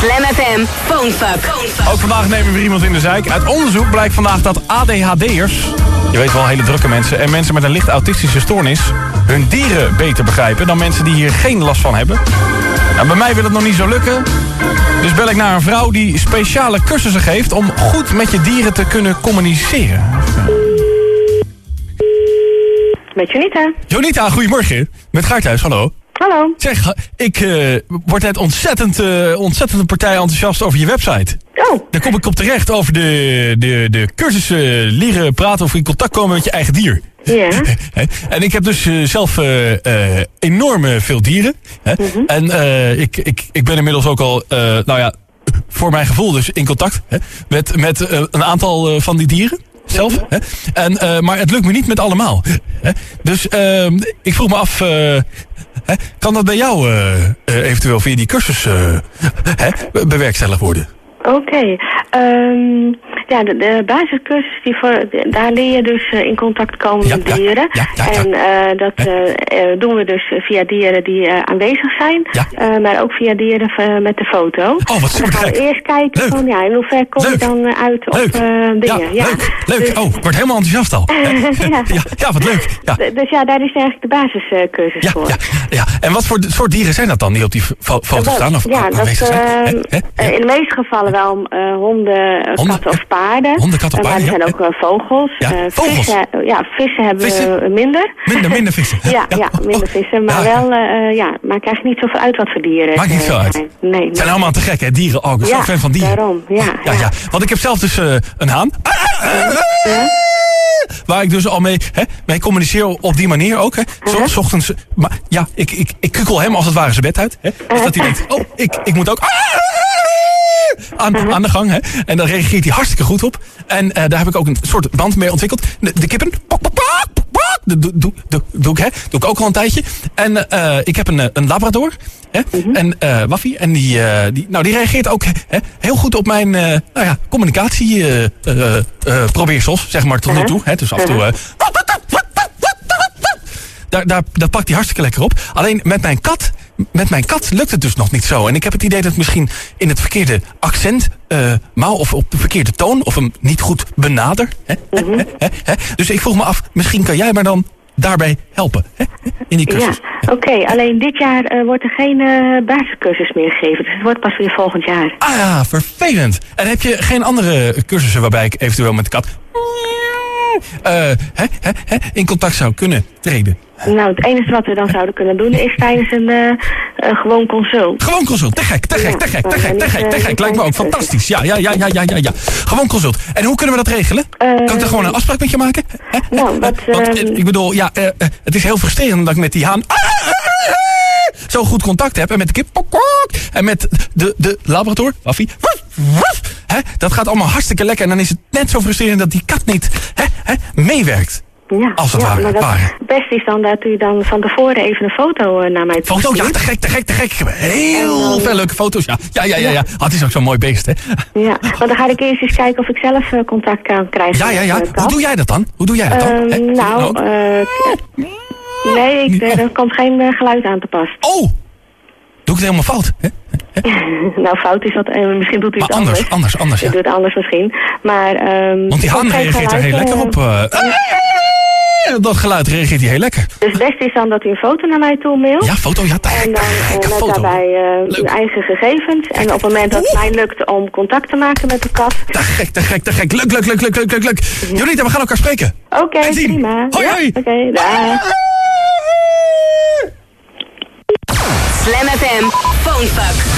Slam FM Phonefuck. Ook vandaag nemen we iemand in de zijk. Uit onderzoek blijkt vandaag dat ADHD'ers, je weet wel, hele drukke mensen... en mensen met een licht autistische stoornis... hun dieren beter begrijpen dan mensen die hier geen last van hebben. Nou, bij mij wil het nog niet zo lukken. Dus bel ik naar een vrouw die speciale cursussen geeft... om goed met je dieren te kunnen communiceren. Met Jonita. Jonita, goedemorgen. Met Gaarthuis, hallo. Hallo. Zeg, ik eh, word net ontzettend, eh, ontzettend partij enthousiast over je website. Oh, Daar kom ik op terecht over de, de, de cursussen leren praten of in contact komen met je eigen dier. ja. En ik heb dus eh, zelf eh, eh, enorm eh, veel dieren. Hè? En eh, ik, ik, ik ben inmiddels ook al, eh, nou ja, voor mijn gevoel dus in contact hè? met, met eh, een aantal eh, van die dieren. Zelf. Hè? En, eh, maar het lukt me niet met allemaal. Hè? Dus ehm, ik vroeg me af, eh, hè? kan dat bij jou eh, eventueel via die cursus bewerkstelligd worden? Oké. Ehm, ja, de, de basiscursus, die voor, daar leer je dus eh, in contact komen Ja, met dieren. ja, ja, ja. En eh, dat eh, doen we dus via dieren die aanwezig zijn. Maar ook via dieren met de foto. Oh, wat En dan super gaan we eerst kijken Leuk. van, ja, in hoeverre kom je dan uit op Leuk. dingen. Ja, leuk. Leuk. Dus, Oh, ik word helemaal enthousiast al. Ja. wat leuk. Dus ja, daar is eigenlijk de basiscursus voor. ja, ja. En wat voor soort dieren zijn dat dan die op die fo- foto staan? Of ja, dat, zijn? in de meeste gevallen wel honden, Honden, katten of paarden. Honden, katten paarden, Maar er ja. zijn ook eh, vogels. Ja, Eh, vogels. Vissen, ja, vissen hebben Vissen? we minder. Minder, minder vissen. Ja, ja, oh, minder oh. vissen. Maar wel, eh, ja, maar krijg je niet zoveel uit wat voor dieren Maakt niet veel eh, uit. Nee, nee. Het zijn allemaal te gek, hè? Dieren. Oh, ik ben zo Ja, fan van dieren. daarom, ja, ja, ja. ja. Want ik heb zelf dus een haan. Ja? Waar ik dus al mee, hè, mee communiceer op die manier ook. Hè. Zo, s ochtends, maar ja, ik, ik, ik kukkel hem als het ware zijn bed uit. Hè. Dus dat hij denkt, oh, ik, ik moet ook aan, aan de gang. Hè. En daar reageert hij hartstikke goed op. En eh, daar heb ik ook een soort band mee ontwikkeld. De, de kippen, pok, pok, pok, pok, dat doe, doe, doe, doe ik, hè. Doe ik ook al een tijdje. En eh, ik heb een, eh, een labrador. Hè? En eh Waffie. En die, die, nou, die reageert ook hè, heel goed op mijn nou ja, communicatie probeersels, zeg maar, tot nu toe. Hè? Dus af en toe... eh, daar, daar, dat pakt hij hartstikke lekker op. Alleen met mijn kat, met mijn kat lukt het dus nog niet zo. En ik heb het idee dat misschien in het verkeerde accent eh maal of op de verkeerde toon of hem niet goed benader. Hè? Hè? Dus ik vroeg me af, misschien kan jij mij dan daarbij helpen hè? in die Ja, cursus. oké. Alleen dit jaar eh, wordt er geen eh, basiscursus meer gegeven. Dus het wordt pas weer volgend jaar. Ah ja, vervelend. En heb je geen andere cursussen waarbij ik eventueel met de kat hè, hè, hè, in contact zou kunnen treden? Nou, het enige wat we dan zouden kunnen doen is tijdens een eh, eh, gewoon consult. Gewoon consult. Te gek, te gek, te gek, te gek, te gek, te gek. Lijkt me ook fantastisch. Ja, ja, ja, ja, ja, ja, ja. Gewoon consult. En hoe kunnen we dat regelen? Kan ik daar gewoon een afspraak met je maken? Nou, wat, Want ehm, eh, ik bedoel, ja, eh, eh, het is heel frustrerend dat ik met die haan zo goed contact heb. En met de kip en met de, de labrador, Waffie. Hè? Dat gaat allemaal hartstikke lekker. En dan is het net zo frustrerend dat die kat niet hè, hè, meewerkt. Ja, Als het ja, ware, maar dat ware. het beste is dan dat u dan van tevoren even een foto eh, naar mij toe Foto, ja, te gek, te gek, te gek. Heel dan- veel leuke foto's. Ja, ja, ja, ja. ja. Het is ook zo'n mooi beest, hè? Ja, want dan ga ik eerst eens kijken of ik zelf eh, contact kan krijgen. Ja, ja, ja. met kat. Hoe doe jij dat dan? Hoe doe jij dat dan? Ehm, nou, eh, k- nee, ik, eh, er komt geen eh, geluid aan te pas. Oh! Doe ik het helemaal fout? Hè? nou, fout is dat, eh, misschien doet u Maar het anders, anders. anders, anders, U ja. doet het anders misschien. Maar, ehm, Want die haan geen reageert er heel lekker eh, op. eh. dat geluid reageert hij heel lekker. Dus het beste is dan dat u een foto naar mij toe mailt. Ja, foto, ja, te En dan eh, met foto. daarbij eh, Leuk. uw eigen gegevens. En op het moment dat het mij lukt om contact te maken met de kat. Te gek, te gek, te gek. Leuk, leuk, leuk, leuk, leuk, leuk, leuk. Jonita, we gaan elkaar spreken. Oké, En prima. Hoi, Ja, hoi. Oké, dag. Slam FM Phonefuck.